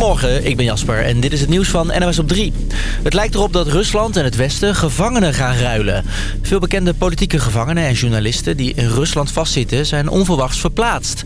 Goedemorgen, ik ben Jasper en dit is het nieuws van NOS op 3. Het lijkt erop dat Rusland en het Westen gevangenen gaan ruilen. Veel bekende politieke gevangenen en journalisten die in Rusland vastzitten... zijn onverwachts verplaatst.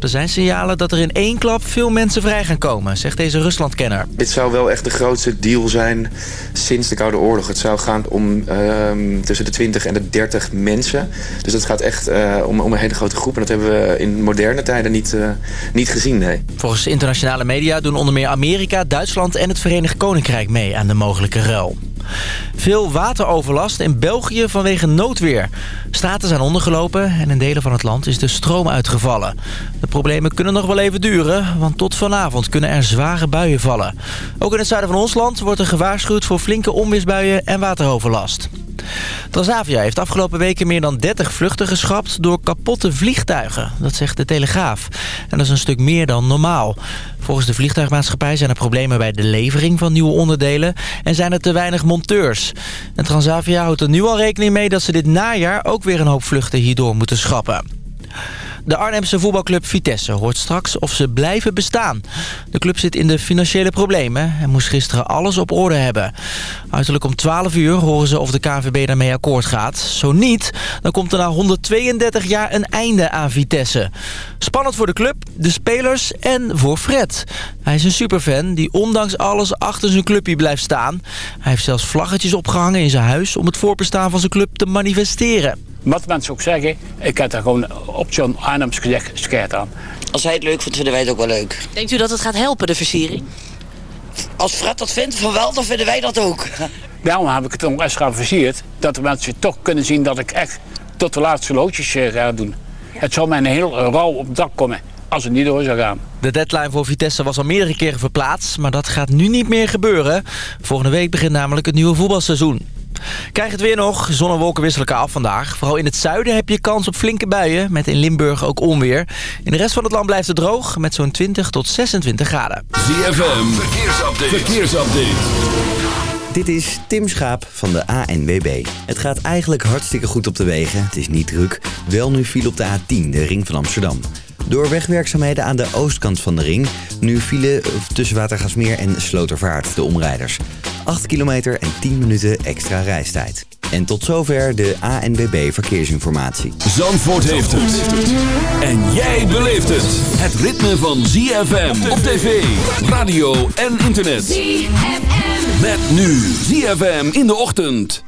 Er zijn signalen dat er in één klap veel mensen vrij gaan komen, zegt deze Ruslandkenner. Dit zou wel echt de grootste deal zijn sinds de Koude Oorlog. Het zou gaan om ehm, tussen de 20 en de 30 mensen. Dus het gaat echt uh, om, om, een hele grote groep. En dat hebben we in moderne tijden niet, uh, niet gezien, nee. Volgens internationale media doen onder meer Amerika, Duitsland en het Verenigd Koninkrijk mee aan de mogelijke ruil. Veel wateroverlast in België vanwege noodweer. Straten zijn ondergelopen en in delen van het land is de stroom uitgevallen. De problemen kunnen nog wel even duren, want tot vanavond kunnen er zware buien vallen. Ook in het zuiden van ons land wordt er gewaarschuwd voor flinke onweersbuien en wateroverlast. Transavia heeft afgelopen weken meer dan 30 vluchten geschrapt door kapotte vliegtuigen. Dat zegt de Telegraaf. En dat is een stuk meer dan normaal. Volgens de vliegtuigmaatschappij zijn er problemen bij de levering van nieuwe onderdelen... en zijn er te weinig monteurs. En Transavia houdt er nu al rekening mee dat ze dit najaar ook weer een hoop vluchten hierdoor moeten schrappen. De Arnhemse voetbalclub Vitesse hoort straks of ze blijven bestaan. De club zit in de financiële problemen en moest gisteren alles op orde hebben. Uiterlijk om 12 uur horen ze of de KNVB daarmee akkoord gaat. Zo niet, dan komt er na 132 jaar een einde aan Vitesse. Spannend voor de club, de spelers en voor Fred. Hij is een superfan die ondanks alles achter zijn clubje blijft staan. Hij heeft zelfs vlaggetjes opgehangen in zijn huis om het voorbestaan van zijn club te manifesteren. Wat mensen ook zeggen, ik heb er gewoon op John Arnhems gezegd, schijt aan. Als hij het leuk vindt, vinden wij het ook wel leuk. Denkt u dat het gaat helpen, de versiering? Als Fred dat vindt, van wel, dan vinden wij dat ook. Daarom heb ik het nog extra versierd, dat de mensen toch kunnen zien dat ik echt tot de laatste loodjes eh, ga doen. Het zou mij een heel rouw op het dak komen als het niet door zou gaan. De deadline voor Vitesse was al meerdere keren verplaatst, maar dat gaat nu niet meer gebeuren. Volgende week begint namelijk het nieuwe voetbalseizoen. Krijg het weer nog. Zon en wolken wisselen elkaar af vandaag. Vooral in het zuiden heb je kans op flinke buien. Met in Limburg ook onweer. In de rest van het land blijft het droog. Met zo'n 20 tot 26 graden. ZFM. Verkeersupdate. Verkeersupdate. Dit is Tim Schaap van de ANWB. Het gaat eigenlijk hartstikke goed op de wegen. Het is niet druk. Wel nu viel op de A10, de ring van Amsterdam. Door wegwerkzaamheden aan de oostkant van de ring... nu vielen tussen Watergasmeer en Slotervaart de omrijders. 8 kilometer en 10 minuten extra reistijd. En tot zover de ANWB Verkeersinformatie. Zandvoort heeft het. En jij beleeft het. Het ritme van ZFM op tv, radio en internet. ZFM. Met nu ZFM in de ochtend.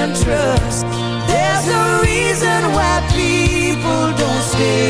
can trust. There's a reason why people don't stay.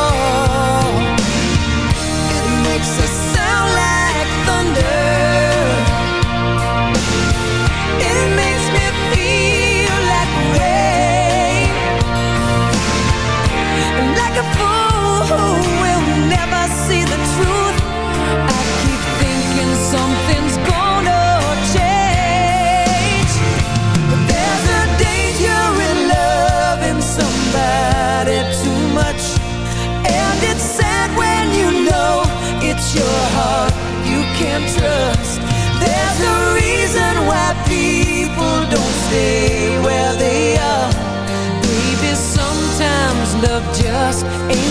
and trust. There's a reason why people don't stay where they are. Baby, sometimes love just ain't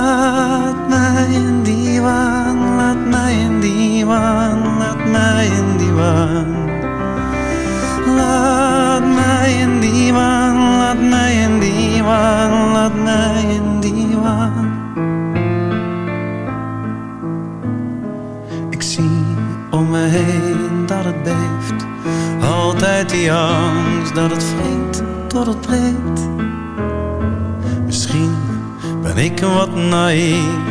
in die waan, laat mij in die waan, laat mij in die waan. Laat mij in die waan, laat mij in die waan, laat mij in die waan. Ik zie om me heen dat het beeft, altijd die angst dat het vreemd tot het breekt. Misschien ben ik wat naïef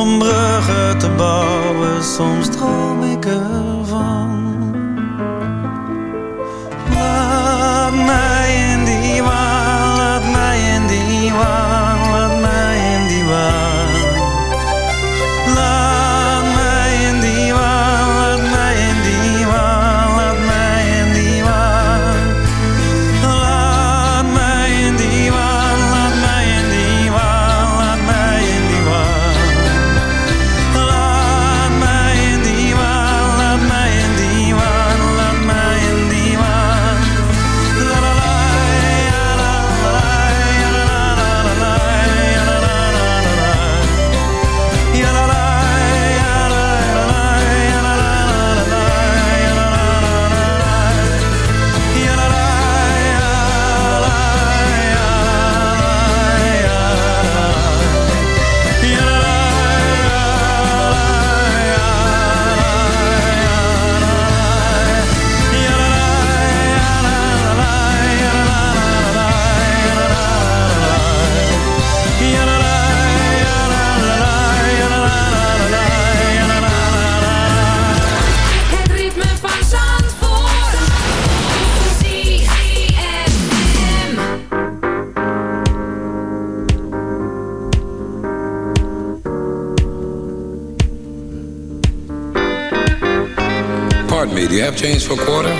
Om bruggen te bouwen, soms droom ik ervan. Change for a quarter?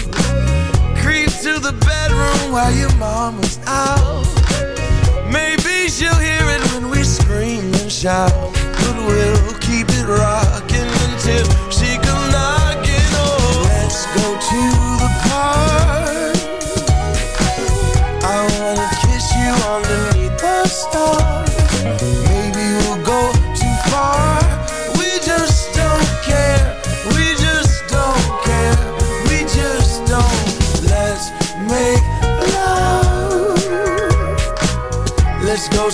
while your mom was out. Maybe she'll hear it when we scream and shout, but we'll keep it right.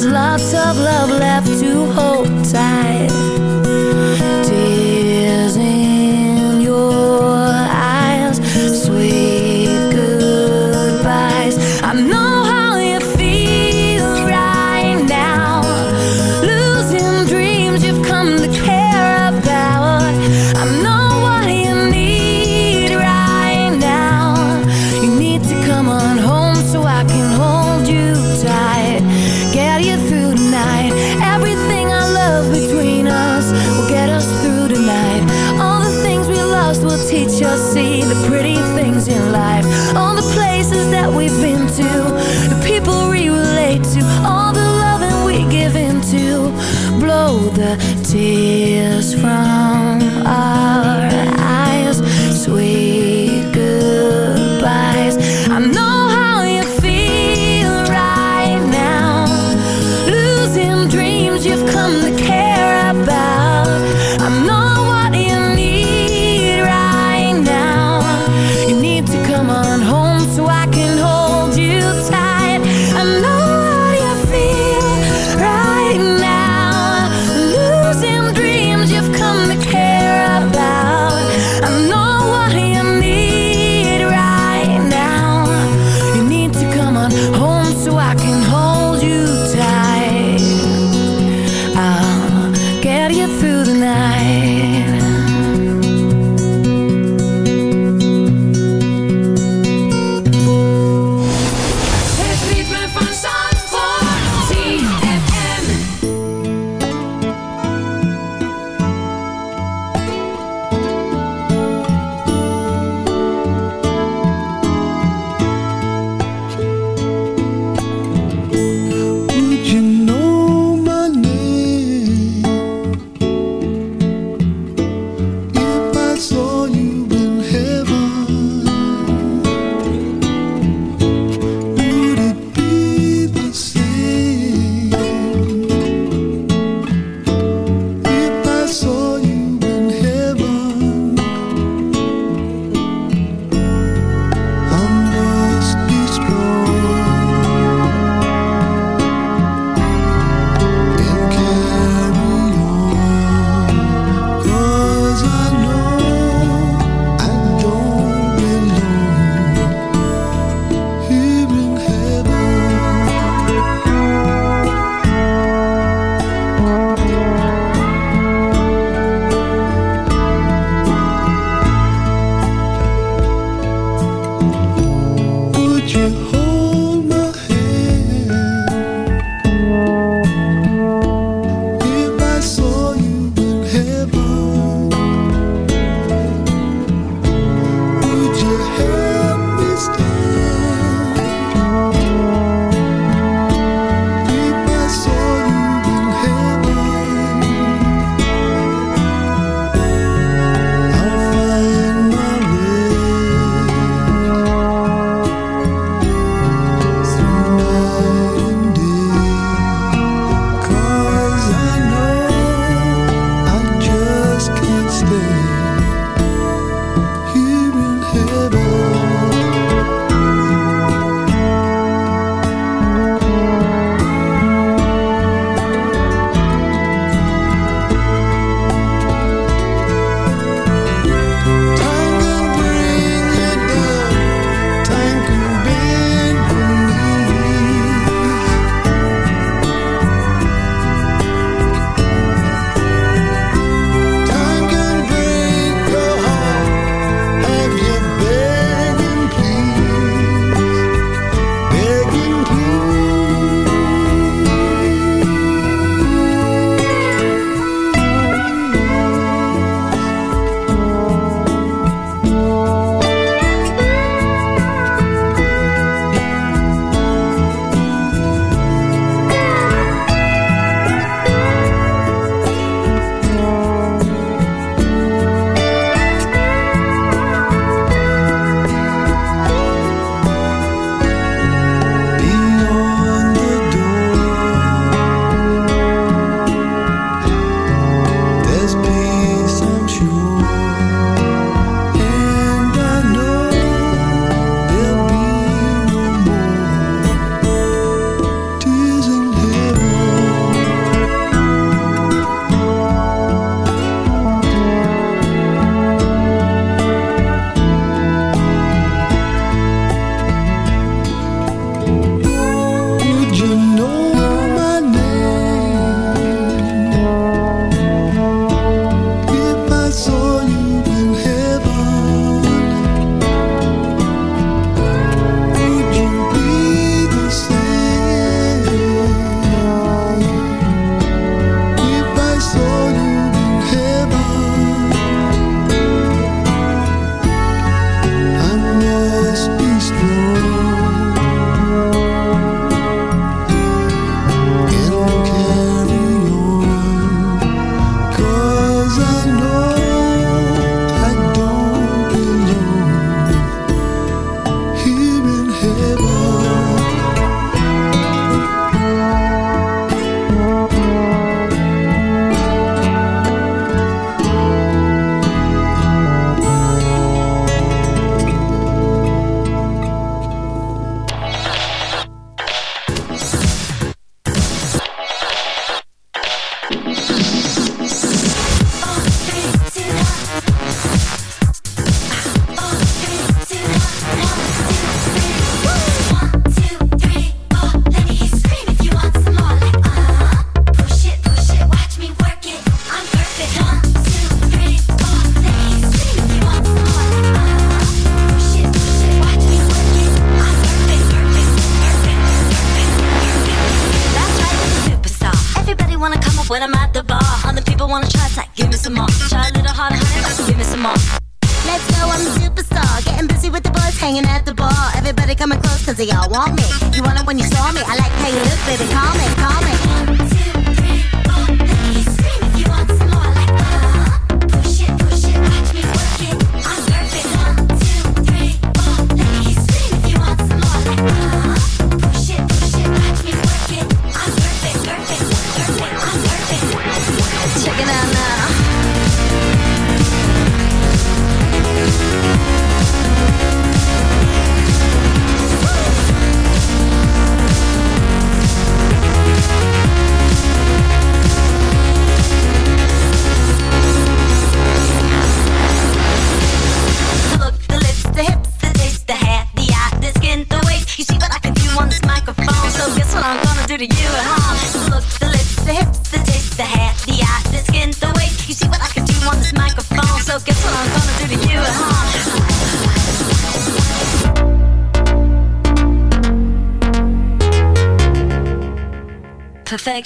there's lots of love left to hold tight.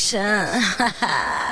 生，哈哈。